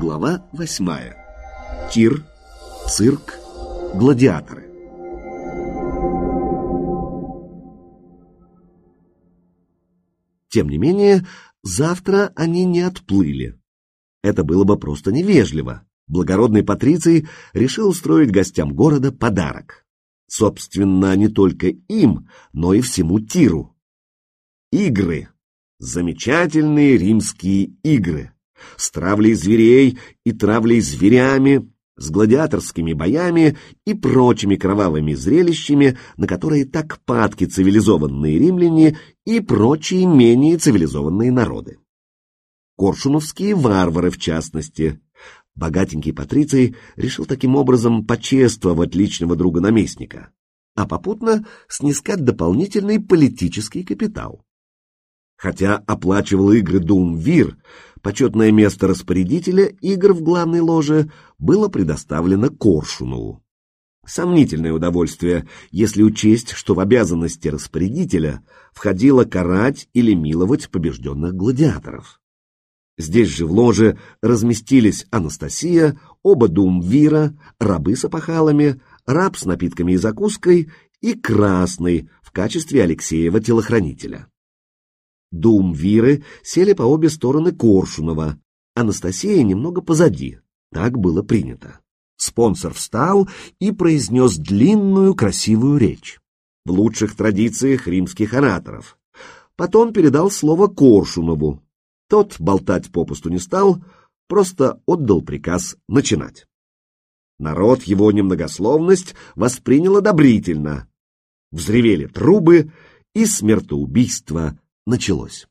Глава восьмая. Тир, цирк, гладиаторы. Тем не менее, завтра они не отплыли. Это было бы просто невежливо. Благородный Патриций решил устроить гостям города подарок. Собственно, не только им, но и всему Тиру. Игры. Замечательные римские игры. С травлей зверей и травлей зверями, с гладиаторскими боями и прочими кровавыми зрелищами, на которые так падки цивилизованные римляне и прочие менее цивилизованные народы. Коршуновские варвары, в частности. Богатенький Патриций решил таким образом почествовать личного друга наместника, а попутно снискать дополнительный политический капитал. Хотя оплачивал игры Думвир, почетное место распорядителя игр в главной ложе было предоставлено Коршунову. Сомнительное удовольствие, если учесть, что в обязанности распорядителя входило карать или миловать побежденных гладиаторов. Здесь же в ложе разместились Анастасия, оба Думвира, рабы с опахалами, раб с напитками и закуской и Красный в качестве Алексеева телохранителя. Думвиры сели по обе стороны Коршунова, Анастасия немного позади. Так было принято. Спонсор встал и произнес длинную красивую речь. В лучших традициях римских ораторов. Потом передал слово Коршунову. Тот болтать попусту не стал, просто отдал приказ начинать. Народ его немногословность воспринял одобрительно. Взревели трубы, и смертоубийство началось.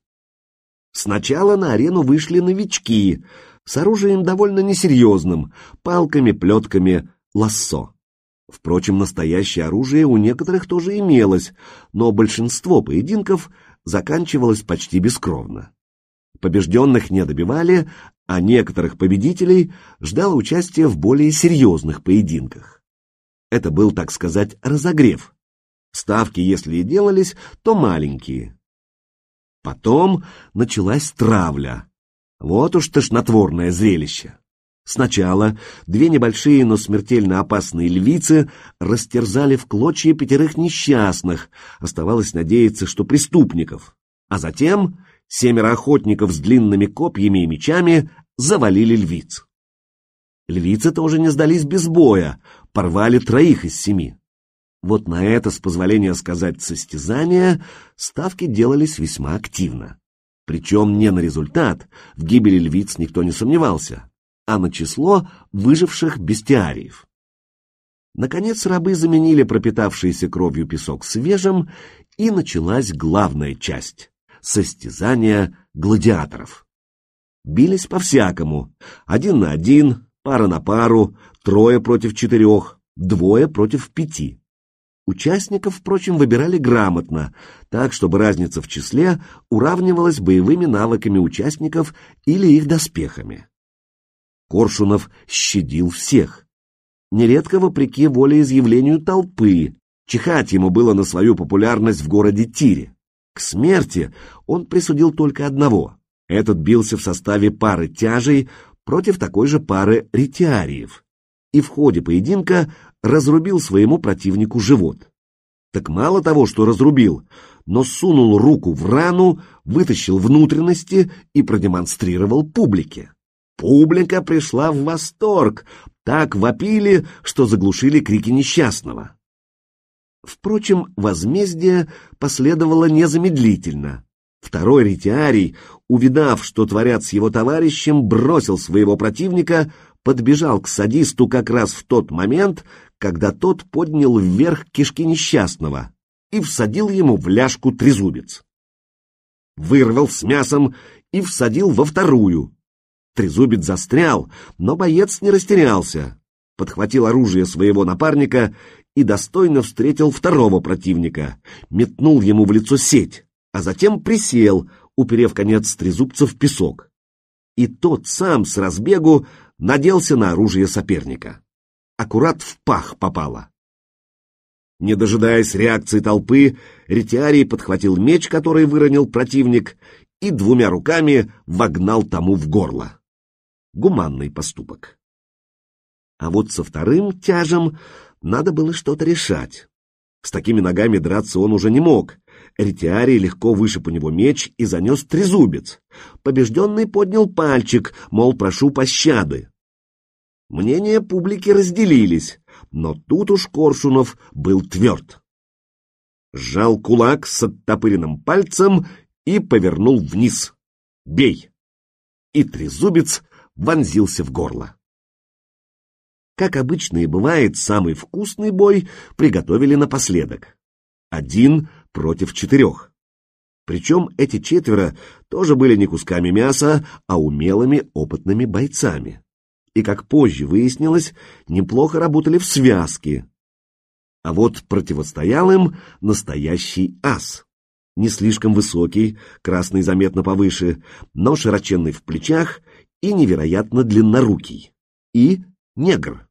Сначала на арену вышли новички с оружием довольно несерьезным, палками, плетками, лассо. Впрочем, настоящее оружие у некоторых тоже имелось, но большинство поединков заканчивалось почти бескровно. Побежденных не добивали, а некоторых победителей ждало участие в более серьезных поединках. Это был, так сказать, разогрев. Ставки, если и делались, то маленькие. Потом началась травля. Вот уж тошнотворное зрелище. Сначала две небольшие, но смертельно опасные львицы растерзали в клочья пятерых несчастных, оставалось надеяться, что преступников. А затем семеро охотников с длинными копьями и мечами завалили львиц. Львицы тоже не сдались без боя, порвали троих из семи. Вот на это, с позволения сказать состязания, ставки делались весьма активно. Причем не на результат, в гибели львиц никто не сомневался, а на число выживших бестиариев. Наконец рабы заменили пропитавшийся кровью песок свежим, и началась главная часть — состязание гладиаторов. Бились по-всякому, один на один, пара на пару, трое против четырех, двое против пяти. Участников, впрочем, выбирали грамотно, так, чтобы разница в числе уравнивалась боевыми навыками участников или их доспехами. Коршунов щадил всех. Нередко вопреки волеизъявлению толпы, чихать ему было на свою популярность в городе Тире. К смерти он присудил только одного. Этот бился в составе пары тяжей против такой же пары ретиариев. И в ходе поединка разрубил своему противнику живот. Так мало того, что разрубил, но сунул руку в рану, вытащил внутренности и продемонстрировал публике. Публика пришла в восторг, так вопили, что заглушили крики несчастного. Впрочем, возмездие последовало незамедлительно. Второй ретиарий, увидав, что творят с его товарищем, бросил своего противника, подбежал к садисту как раз в тот момент, когда тот поднял вверх кишки несчастного и всадил ему в ляжку трезубец. Вырвал с мясом и всадил во вторую. Трезубец застрял, но боец не растерялся. Подхватил оружие своего напарника и достойно встретил второго противника, метнул ему в лицо сеть, а затем присел, уперев конец трезубца в песок. И тот сам с разбегу наделся на оружие соперника аккурат в пах попало. Не дожидаясь реакции толпы, Ретиарий подхватил меч, который выронил противник, и двумя руками вогнал тому в горло. гуманный поступок. А вот со вторым тяжем надо было что-то решать. С такими ногами драться он уже не мог. Ретиарий легко вышиб у него меч и занес трезубец. Побежденный поднял пальчик, мол, прошу пощады. Мнения публики разделились, но тут уж Коршунов был тверд. Сжал кулак с оттопыренным пальцем и повернул вниз. «Бей!» И трезубец вонзился в горло. Как обычно и бывает, самый вкусный бой приготовили напоследок. Один против четырех. Причем эти четверо тоже были не кусками мяса, а умелыми опытными бойцами. И, как позже выяснилось, неплохо работали в связке. А вот противостоял им настоящий ас. Не слишком высокий, красный заметно повыше, но широченный в плечах и невероятно длиннорукий. И негр.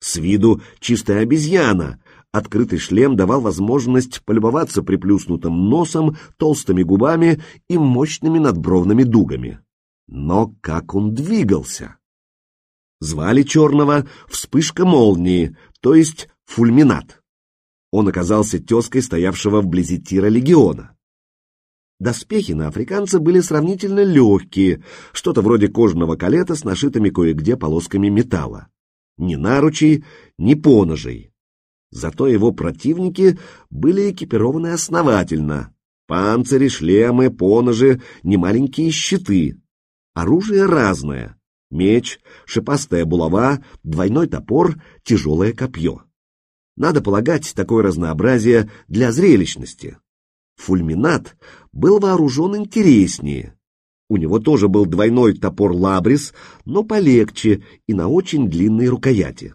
С виду чистая обезьяна. Открытый шлем давал возможность полюбоваться приплюснутым носом, толстыми губами и мощными надбровными дугами. Но как он двигался! Звали черного «Вспышка молнии», то есть «Фульминат». Он оказался тезкой стоявшего вблизи тира легиона. Доспехи на африканца были сравнительно легкие, что-то вроде кожаного калета с нашитыми кое-где полосками металла ни наручей, ни поножей. Зато его противники были экипированы основательно. Панцири, шлемы, поножи, немаленькие щиты. Оружие разное. Меч, шипастая булава, двойной топор, тяжелое копье. Надо полагать, такое разнообразие для зрелищности. Фульминат был вооружен интереснее. У него тоже был двойной топор лабрис, но полегче и на очень длинной рукояти.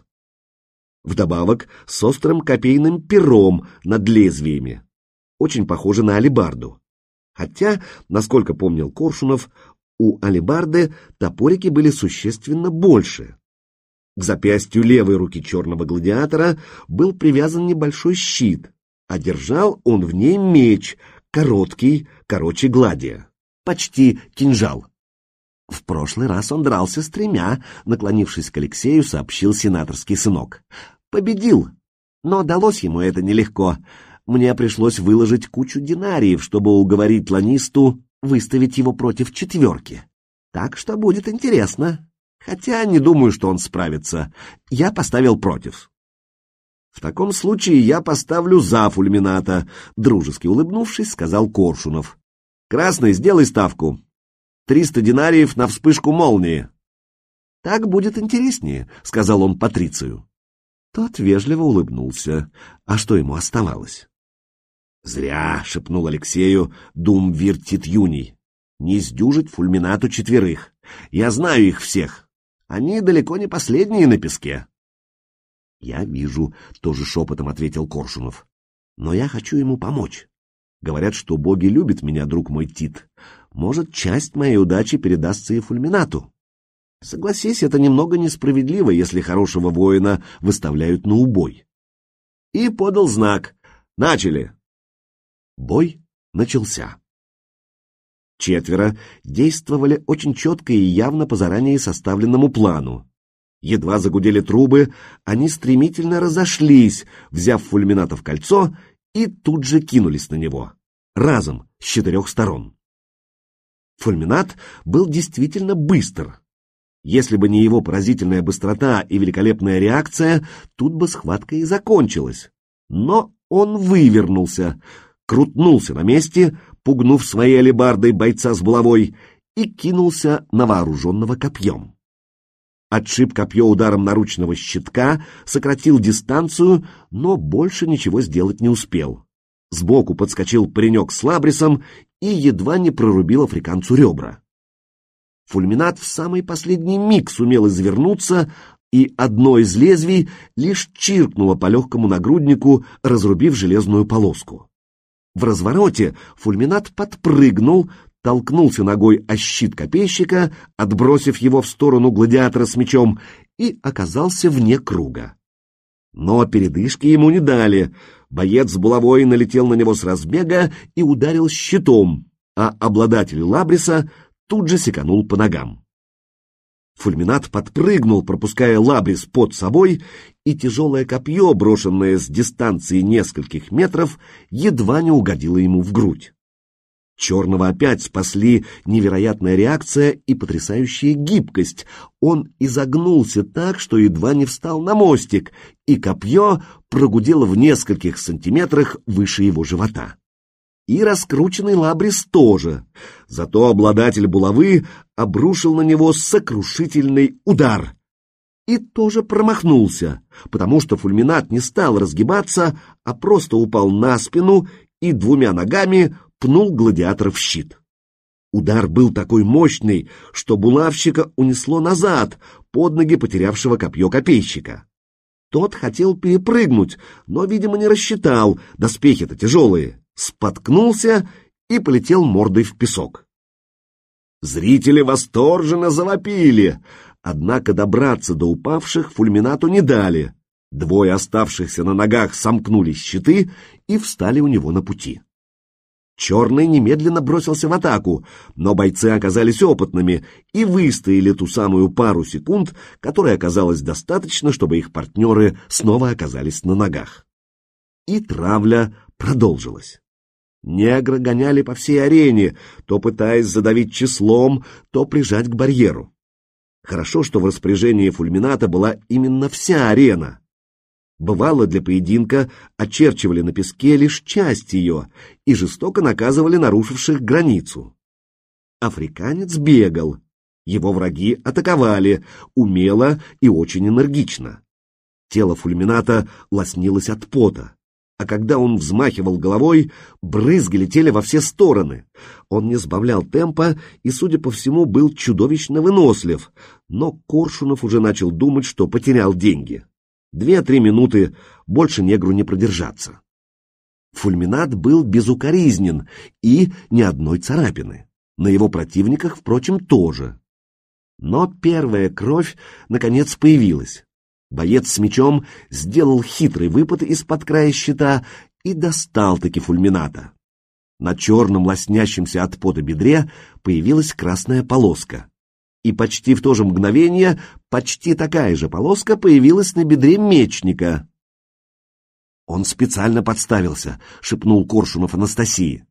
Вдобавок с острым копейным пером над лезвиями. Очень похоже на алебарду. Хотя, насколько помнил Коршунов, у алебарды топорики были существенно больше. К запястью левой руки черного гладиатора был привязан небольшой щит, а держал он в ней меч, короткий, короче гладия почти кинжал. В прошлый раз он дрался с тремя, наклонившись к Алексею, сообщил сенаторский сынок. Победил, но далось ему это нелегко. Мне пришлось выложить кучу динариев, чтобы уговорить ланисту выставить его против четверки. Так что будет интересно. Хотя не думаю, что он справится. Я поставил против. В таком случае я поставлю за фульмината, дружески улыбнувшись, сказал Коршунов. Красный, сделай ставку. Триста динариев на вспышку молнии. Так будет интереснее, сказал он Патрицию. Тот вежливо улыбнулся. А что ему оставалось? Зря, шепнул Алексею Дум Виртит Юний. Не сдюжить фульминату четверых. Я знаю их всех. Они далеко не последние на песке. Я вижу, тоже шепотом ответил Коршунов. Но я хочу ему помочь. Говорят, что боги любят меня, друг мой Тит. Может, часть моей удачи передастся и Фульминату. Согласись, это немного несправедливо, если хорошего воина выставляют на убой. И подал знак. Начали. Бой начался. Четверо действовали очень четко и явно по заранее составленному плану. Едва загудели трубы, они стремительно разошлись, взяв фульмината в кольцо и тут же кинулись на него. Разом, с четырех сторон. Фульминат был действительно быстр. Если бы не его поразительная быстрота и великолепная реакция, тут бы схватка и закончилась. Но он вывернулся, крутнулся на месте, пугнув своей алебардой бойца с булавой, и кинулся на вооруженного копьем отшиб копье ударом наручного щитка, сократил дистанцию, но больше ничего сделать не успел. Сбоку подскочил паренек с лабрисом и едва не прорубил африканцу ребра. Фульминат в самый последний миг сумел извернуться, и одно из лезвий лишь чиркнуло по легкому нагруднику, разрубив железную полоску. В развороте фульминат подпрыгнул, толкнулся ногой о щит копейщика, отбросив его в сторону гладиатора с мечом, и оказался вне круга. Но передышки ему не дали. Боец с булавой налетел на него с разбега и ударил щитом, а обладатель лабриса тут же секанул по ногам. Фульминат подпрыгнул, пропуская Лабрис под собой, и тяжелое копье, брошенное с дистанции нескольких метров, едва не угодило ему в грудь. Черного опять спасли невероятная реакция и потрясающая гибкость. Он изогнулся так, что едва не встал на мостик, и копье прогудело в нескольких сантиметрах выше его живота. И раскрученный лабрис тоже. Зато обладатель булавы обрушил на него сокрушительный удар. И тоже промахнулся, потому что фульминат не стал разгибаться, а просто упал на спину и двумя ногами пнул гладиатора в щит. Удар был такой мощный, что булавщика унесло назад, под ноги потерявшего копье копейщика. Тот хотел перепрыгнуть, но, видимо, не рассчитал, доспехи-то тяжелые, споткнулся и полетел мордой в песок. Зрители восторженно завопили, однако добраться до упавших фульминату не дали. Двое оставшихся на ногах сомкнули щиты и встали у него на пути. Черный немедленно бросился в атаку, но бойцы оказались опытными и выстояли ту самую пару секунд, которой оказалось достаточно, чтобы их партнеры снова оказались на ногах. И травля продолжилась. Негры гоняли по всей арене, то пытаясь задавить числом, то прижать к барьеру. Хорошо, что в распоряжении фульмината была именно вся арена. Бывало, для поединка очерчивали на песке лишь часть ее и жестоко наказывали нарушивших границу. Африканец бегал, его враги атаковали, умело и очень энергично. Тело фульмината лоснилось от пота, а когда он взмахивал головой, брызги летели во все стороны. Он не сбавлял темпа и, судя по всему, был чудовищно вынослив, но Коршунов уже начал думать, что потерял деньги. Две-три минуты, больше негру не продержаться. Фульминат был безукоризнен и ни одной царапины. На его противниках, впрочем, тоже. Но первая кровь, наконец, появилась. Боец с мечом сделал хитрый выпад из-под края щита и достал-таки фульмината. На черном лоснящемся от пота бедре появилась красная полоска и почти в то же мгновение почти такая же полоска появилась на бедре мечника. «Он специально подставился», — шепнул Коршунов Анастасии.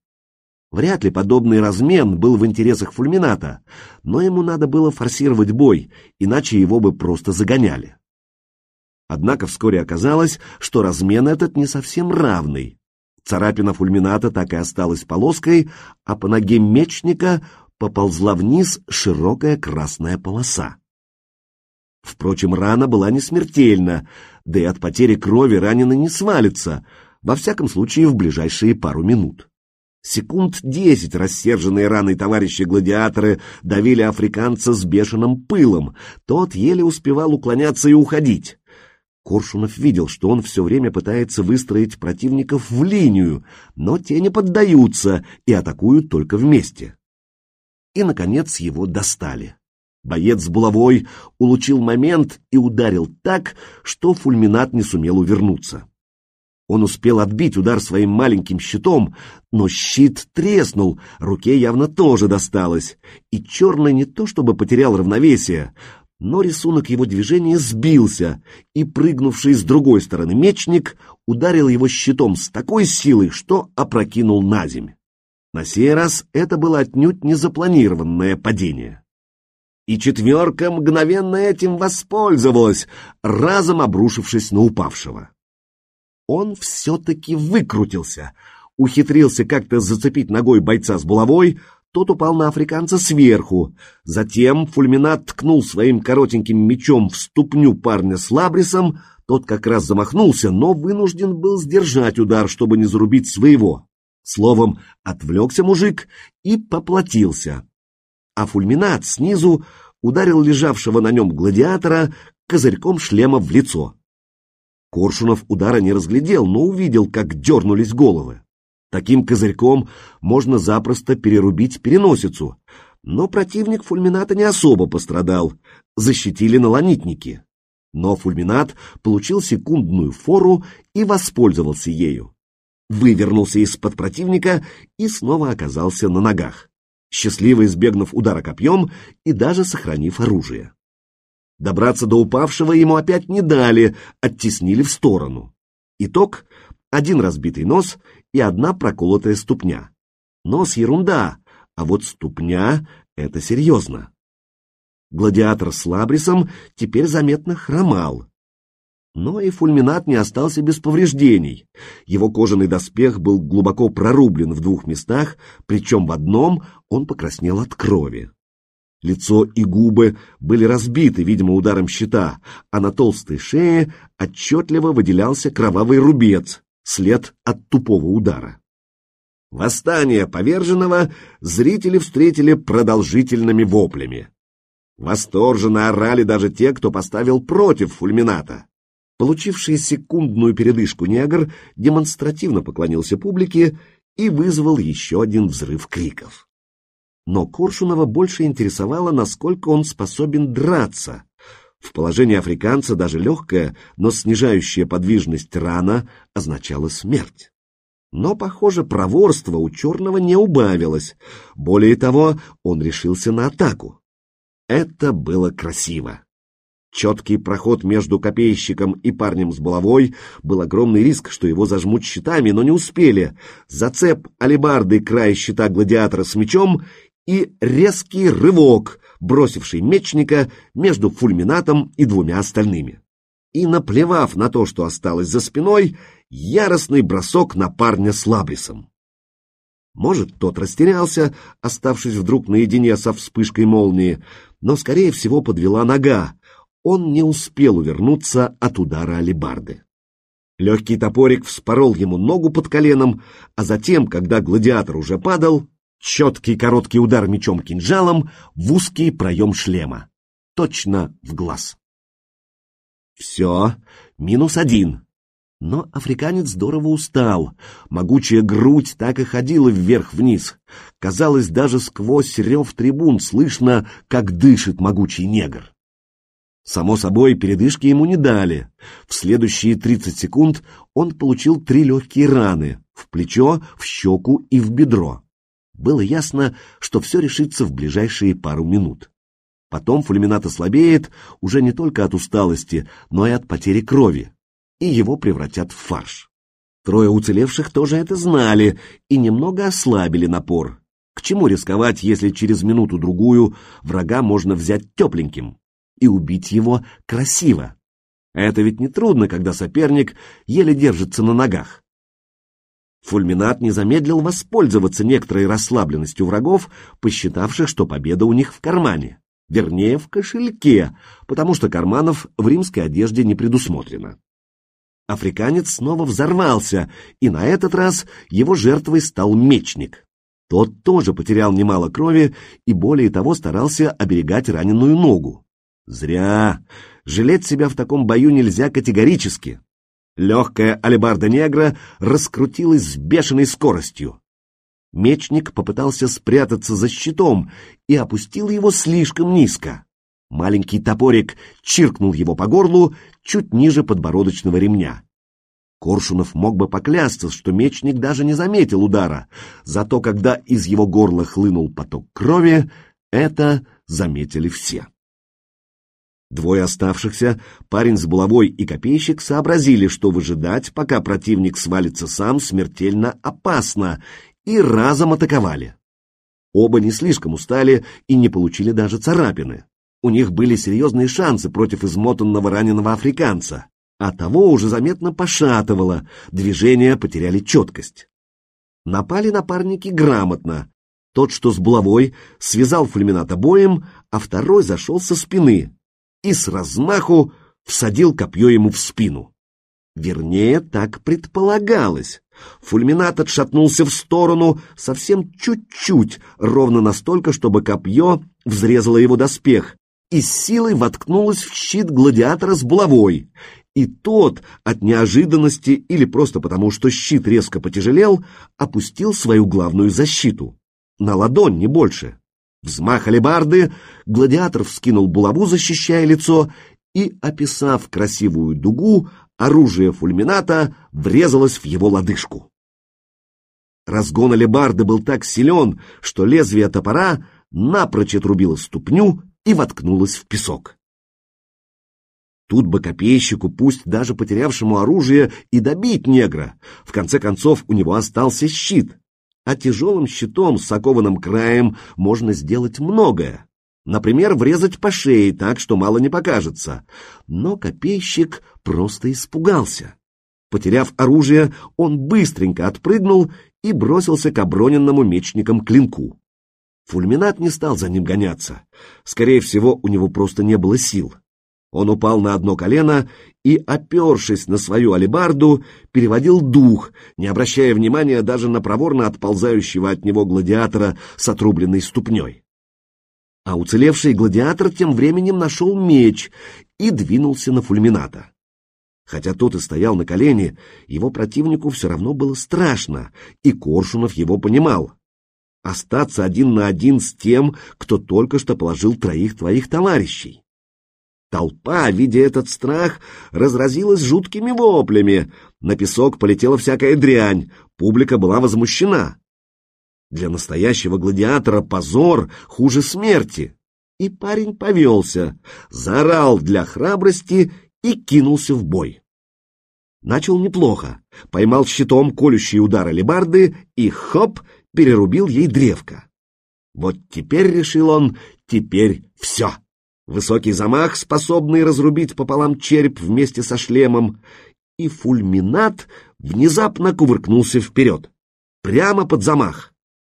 Вряд ли подобный размен был в интересах фульмината, но ему надо было форсировать бой, иначе его бы просто загоняли. Однако вскоре оказалось, что размен этот не совсем равный. Царапина фульмината так и осталась полоской, а по ноге мечника поползла вниз широкая красная полоса. Впрочем, рана была не смертельна, да и от потери крови раненый не свалится, во всяком случае в ближайшие пару минут. Секунд десять рассерженные раной товарищи-гладиаторы давили африканца с бешеным пылом, тот еле успевал уклоняться и уходить. Коршунов видел, что он все время пытается выстроить противников в линию, но те не поддаются и атакуют только вместе и, наконец, его достали. Боец с булавой улучил момент и ударил так, что фульминат не сумел увернуться. Он успел отбить удар своим маленьким щитом, но щит треснул, руке явно тоже досталось, и черный не то чтобы потерял равновесие, но рисунок его движения сбился, и прыгнувший с другой стороны мечник ударил его щитом с такой силой, что опрокинул на земь. На сей раз это было отнюдь не запланированное падение. И четверка мгновенно этим воспользовалась, разом обрушившись на упавшего. Он все-таки выкрутился, ухитрился как-то зацепить ногой бойца с булавой, тот упал на африканца сверху. Затем фульминат ткнул своим коротеньким мечом в ступню парня с лабрисом, тот как раз замахнулся, но вынужден был сдержать удар, чтобы не зарубить своего. Словом, отвлекся мужик и поплатился. А фульминат снизу ударил лежавшего на нем гладиатора козырьком шлема в лицо. Коршунов удара не разглядел, но увидел, как дернулись головы. Таким козырьком можно запросто перерубить переносицу, но противник фульмината не особо пострадал, защитили налонитники. Но фульминат получил секундную фору и воспользовался ею вывернулся из-под противника и снова оказался на ногах, счастливо избегнув удара копьем и даже сохранив оружие. Добраться до упавшего ему опять не дали, оттеснили в сторону. Итог — один разбитый нос и одна проколотая ступня. Нос — ерунда, а вот ступня — это серьезно. Гладиатор с Лабрисом теперь заметно хромал. Но и фульминат не остался без повреждений. Его кожаный доспех был глубоко прорублен в двух местах, причем в одном он покраснел от крови. Лицо и губы были разбиты, видимо, ударом щита, а на толстой шее отчетливо выделялся кровавый рубец, след от тупого удара. Восстание поверженного зрители встретили продолжительными воплями. Восторженно орали даже те, кто поставил против фульмината. Получивший секундную передышку негр демонстративно поклонился публике и вызвал еще один взрыв криков. Но Коршунова больше интересовало, насколько он способен драться. В положении африканца даже легкая, но снижающая подвижность рана означала смерть. Но, похоже, проворство у черного не убавилось. Более того, он решился на атаку. Это было красиво. Четкий проход между копейщиком и парнем с булавой был огромный риск, что его зажмут щитами, но не успели. Зацеп алебарды край щита гладиатора с мечом и резкий рывок, бросивший мечника между фульминатом и двумя остальными. И, наплевав на то, что осталось за спиной, яростный бросок на парня с лабрисом. Может, тот растерялся, оставшись вдруг наедине со вспышкой молнии, но, скорее всего, подвела нога, он не успел увернуться от удара алебарды. Легкий топорик вспорол ему ногу под коленом, а затем, когда гладиатор уже падал, четкий короткий удар мечом-кинжалом в узкий проем шлема, точно в глаз. Все, минус один. Но африканец здорово устал. Могучая грудь так и ходила вверх-вниз. Казалось, даже сквозь рев трибун слышно, как дышит могучий негр. Само собой, передышки ему не дали. В следующие 30 секунд он получил три легкие раны — в плечо, в щеку и в бедро. Было ясно, что все решится в ближайшие пару минут. Потом фульминат ослабеет уже не только от усталости, но и от потери крови, и его превратят в фарш. Трое уцелевших тоже это знали и немного ослабили напор. К чему рисковать, если через минуту-другую врага можно взять тепленьким? и убить его красиво. Это ведь не трудно, когда соперник еле держится на ногах. Фульминат не замедлил воспользоваться некоторой расслабленностью врагов, посчитавших, что победа у них в кармане, вернее, в кошельке, потому что карманов в римской одежде не предусмотрено. Африканец снова взорвался, и на этот раз его жертвой стал мечник. Тот тоже потерял немало крови и более того старался оберегать раненую ногу. Зря. Жалеть себя в таком бою нельзя категорически. Легкая алебарда негра раскрутилась с бешеной скоростью. Мечник попытался спрятаться за щитом и опустил его слишком низко. Маленький топорик чиркнул его по горлу чуть ниже подбородочного ремня. Коршунов мог бы поклясться, что мечник даже не заметил удара, зато когда из его горла хлынул поток крови, это заметили все. Двое оставшихся, парень с булавой и копейщик, сообразили, что выжидать, пока противник свалится сам, смертельно опасно, и разом атаковали. Оба не слишком устали и не получили даже царапины. У них были серьезные шансы против измотанного раненого африканца, а того уже заметно пошатывало, движения потеряли четкость. Напали напарники грамотно. Тот, что с булавой, связал фульминат обоим, а второй зашел со спины, и с размаху всадил копье ему в спину. Вернее, так предполагалось. Фульминат отшатнулся в сторону совсем чуть-чуть, ровно настолько, чтобы копье взрезало его доспех, и с силой воткнулось в щит гладиатора с булавой. И тот, от неожиданности или просто потому, что щит резко потяжелел, опустил свою главную защиту. На ладонь, не больше. Взмах алебарды, гладиатор вскинул булаву, защищая лицо, и, описав красивую дугу, оружие фульмината врезалось в его лодыжку. Разгон алебарды был так силен, что лезвие топора напрочь отрубило ступню и воткнулось в песок. Тут бы копейщику, пусть даже потерявшему оружие, и добить негра. В конце концов, у него остался щит. А тяжелым щитом с окованным краем можно сделать многое. Например, врезать по шее так, что мало не покажется. Но копейщик просто испугался. Потеряв оружие, он быстренько отпрыгнул и бросился к оброненному мечникам клинку. Фульминат не стал за ним гоняться. Скорее всего, у него просто не было сил. Он упал на одно колено и, опершись на свою алебарду, переводил дух, не обращая внимания даже на проворно отползающего от него гладиатора с отрубленной ступней. А уцелевший гладиатор тем временем нашел меч и двинулся на фульмината. Хотя тот и стоял на колене, его противнику все равно было страшно, и Коршунов его понимал. Остаться один на один с тем, кто только что положил троих твоих товарищей. Толпа, видя этот страх, разразилась жуткими воплями. На песок полетела всякая дрянь, публика была возмущена. Для настоящего гладиатора позор хуже смерти. И парень повелся, заорал для храбрости и кинулся в бой. Начал неплохо, поймал щитом колющие удары лебарды и, хоп, перерубил ей древко. Вот теперь, решил он, теперь все. Высокий замах, способный разрубить пополам череп вместе со шлемом, и фульминат внезапно кувыркнулся вперед, прямо под замах.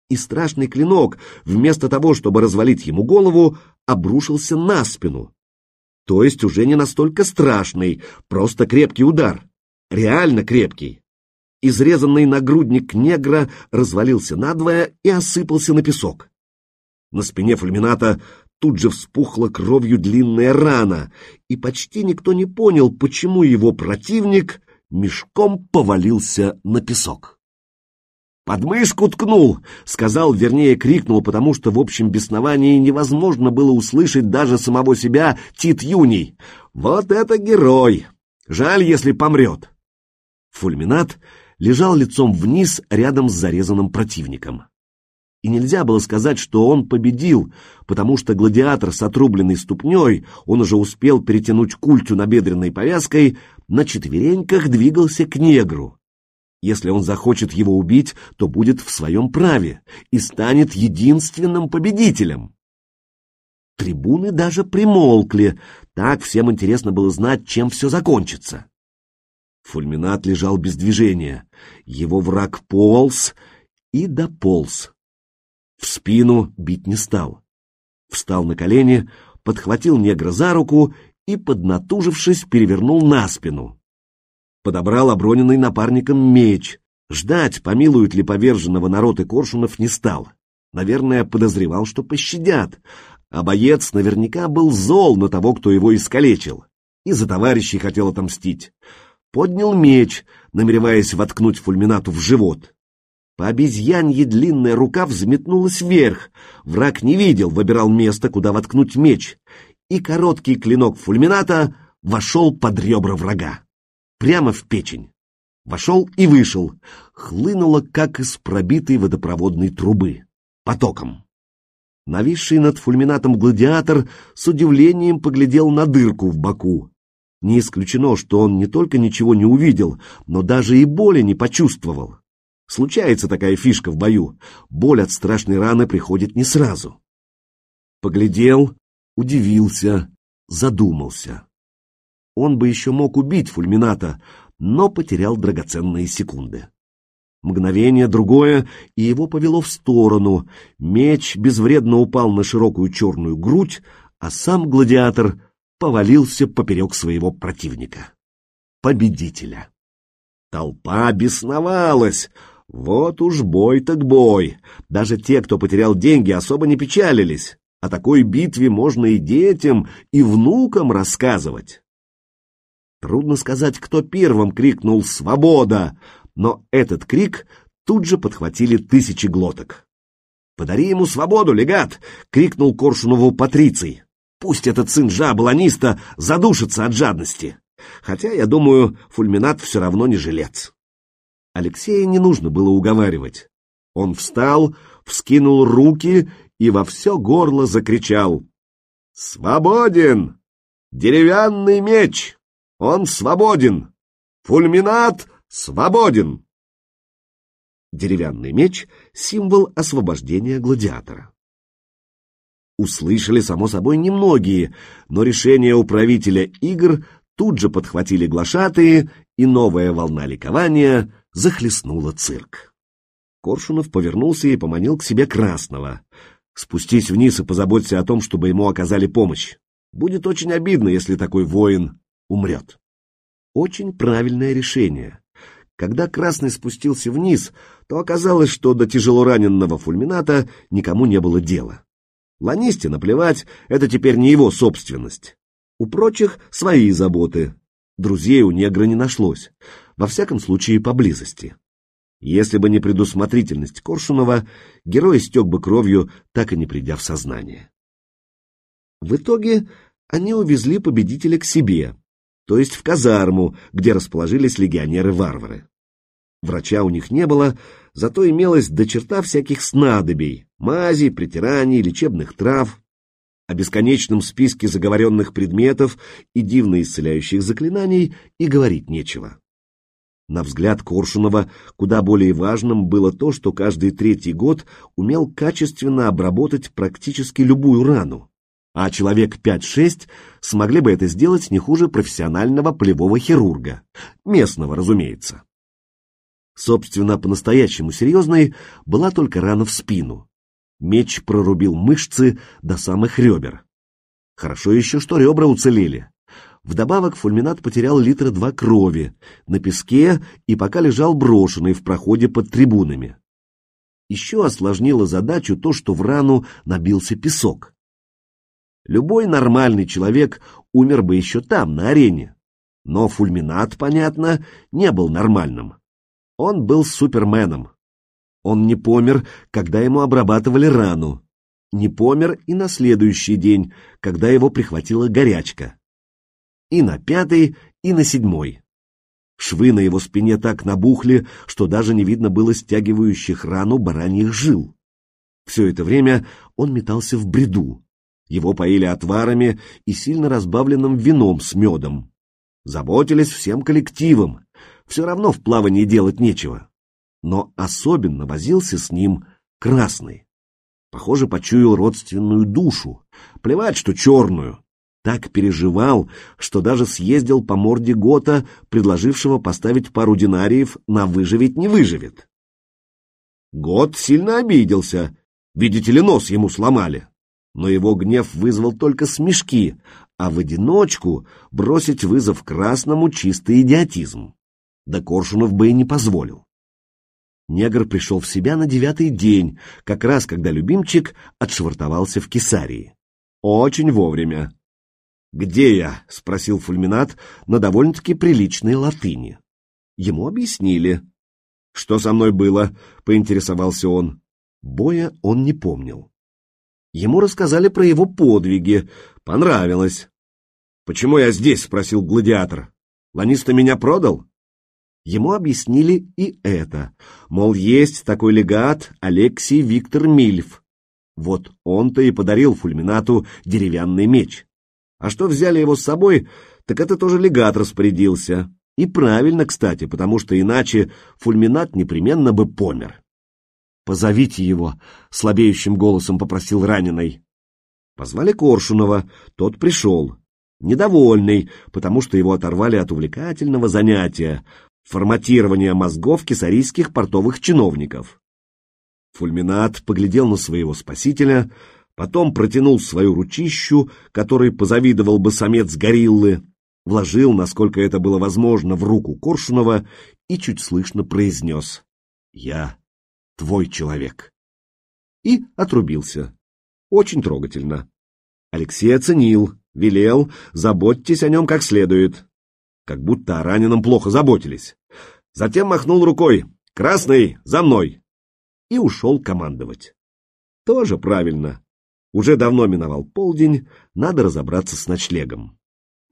И страшный клинок, вместо того, чтобы развалить ему голову, обрушился на спину. То есть уже не настолько страшный, просто крепкий удар. Реально крепкий. Изрезанный нагрудник негра развалился надвое и осыпался на песок. На спине фульмината Тут же вспухла кровью длинная рана, и почти никто не понял, почему его противник мешком повалился на песок. «Подмышку ткнул!» — сказал, вернее, крикнул, потому что в общем бесновании невозможно было услышать даже самого себя Тит Юний. «Вот это герой! Жаль, если помрет!» Фульминат лежал лицом вниз рядом с зарезанным противником. И нельзя было сказать, что он победил, потому что гладиатор с отрубленной ступней, он уже успел перетянуть культю набедренной повязкой, на четвереньках двигался к негру. Если он захочет его убить, то будет в своем праве и станет единственным победителем. Трибуны даже примолкли, так всем интересно было знать, чем все закончится. Фульминат лежал без движения, его враг полз и дополз. В спину бить не стал. Встал на колени, подхватил негра за руку и, поднатужившись, перевернул на спину. Подобрал оброненный напарником меч. Ждать, помилуют ли поверженного народ и Коршунов, не стал. Наверное, подозревал, что пощадят. А боец наверняка был зол на того, кто его искалечил. И за товарищей хотел отомстить. Поднял меч, намереваясь воткнуть фульминату в живот. По обезьянье длинная рука взметнулась вверх. Враг не видел, выбирал место, куда воткнуть меч. И короткий клинок фульмината вошел под ребра врага. Прямо в печень. Вошел и вышел. Хлынуло, как из пробитой водопроводной трубы. Потоком. Нависший над фульминатом гладиатор с удивлением поглядел на дырку в боку. Не исключено, что он не только ничего не увидел, но даже и боли не почувствовал. Случается такая фишка в бою. Боль от страшной раны приходит не сразу. Поглядел, удивился, задумался. Он бы еще мог убить фульмината, но потерял драгоценные секунды. Мгновение другое, и его повело в сторону. Меч безвредно упал на широкую черную грудь, а сам гладиатор повалился поперек своего противника. Победителя. Толпа бесновалась. Вот уж бой так бой. Даже те, кто потерял деньги, особо не печалились. О такой битве можно и детям, и внукам рассказывать. Трудно сказать, кто первым крикнул «Свобода!», но этот крик тут же подхватили тысячи глоток. «Подари ему свободу, легат!» — крикнул Коршунову Патриций. «Пусть этот сын жабы задушится от жадности!» Хотя, я думаю, фульминат все равно не жилец. Алексея не нужно было уговаривать. Он встал, вскинул руки и во все горло закричал «Свободен!» Деревянный меч! Он свободен! Фульминат свободен!» Деревянный меч — символ освобождения гладиатора. Услышали, само собой, немногие, но решение управителя игр тут же подхватили глашатые, и новая волна ликования захлестнула цирк. Коршунов повернулся и поманил к себе Красного. «Спустись вниз и позаботься о том, чтобы ему оказали помощь. Будет очень обидно, если такой воин умрет». Очень правильное решение. Когда Красный спустился вниз, то оказалось, что до тяжело раненного фульмината никому не было дела. Ланисте наплевать, это теперь не его собственность. У прочих свои заботы. Друзей у негра не нашлось, во всяком случае поблизости. Если бы не предусмотрительность Коршунова, герой истек бы кровью, так и не придя в сознание. В итоге они увезли победителя к себе, то есть в казарму, где расположились легионеры-варвары. Врача у них не было, зато имелось до черта всяких снадобий, мазей, притираний, лечебных трав. О бесконечном списке заговоренных предметов и дивно исцеляющих заклинаний и говорить нечего. На взгляд Коршунова куда более важным было то, что каждый третий год умел качественно обработать практически любую рану, а человек 5-6 смогли бы это сделать не хуже профессионального полевого хирурга, местного, разумеется. Собственно, по-настоящему серьезной была только рана в спину. Меч прорубил мышцы до самых ребер. Хорошо еще, что ребра уцелели. Вдобавок фульминат потерял литра два крови на песке и пока лежал брошенный в проходе под трибунами. Еще осложнило задачу то, что в рану набился песок. Любой нормальный человек умер бы еще там, на арене. Но фульминат, понятно, не был нормальным. Он был суперменом. Он не помер, когда ему обрабатывали рану. Не помер и на следующий день, когда его прихватила горячка. И на пятый, и на седьмой. Швы на его спине так набухли, что даже не видно было стягивающих рану бараньих жил. Все это время он метался в бреду. Его поили отварами и сильно разбавленным вином с медом. Заботились всем коллективом, все равно в плавании делать нечего. Но особенно возился с ним красный. Похоже, почуял родственную душу. Плевать, что черную. Так переживал, что даже съездил по морде Гота, предложившего поставить пару динариев на «выживет, не выживет». Гот сильно обиделся. Видите ли, нос ему сломали. Но его гнев вызвал только смешки, а в одиночку бросить вызов красному чистый идиотизм да Коршунов бы и не позволил. Негр пришел в себя на девятый день, как раз когда любимчик отшвартовался в Кесарии. Очень вовремя. «Где я?» — спросил Фульминат на довольно-таки приличной латыни. Ему объяснили. «Что со мной было?» — поинтересовался он. Боя он не помнил. Ему рассказали про его подвиги. Понравилось. «Почему я здесь?» — спросил гладиатор. «Ланиста меня продал?» Ему объяснили и это, мол, есть такой легат Алексей Виктор Мильф. Вот он-то и подарил Фульминату деревянный меч. А что взяли его с собой, так это тоже легат распорядился. И правильно, кстати, потому что иначе Фульминат непременно бы помер. «Позовите его», — слабеющим голосом попросил раненый. Позвали Коршунова, тот пришел. Недовольный, потому что его оторвали от увлекательного занятия, форматирования мозгов кесарийских портовых чиновников. Фульминат поглядел на своего спасителя, потом протянул свою ручищу, которой позавидовал бы самец гориллы, вложил, насколько это было возможно, в руку Коршунова и чуть слышно произнес «Я твой человек». И отрубился. Очень трогательно. Алексей оценил, велел, заботьтесь о нем как следует как будто о раненом плохо заботились. Затем махнул рукой «Красный, за мной!» и ушел командовать. Тоже правильно. Уже давно миновал полдень, надо разобраться с ночлегом.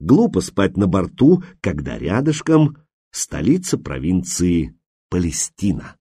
Глупо спать на борту, когда рядышком столица провинции Палестина.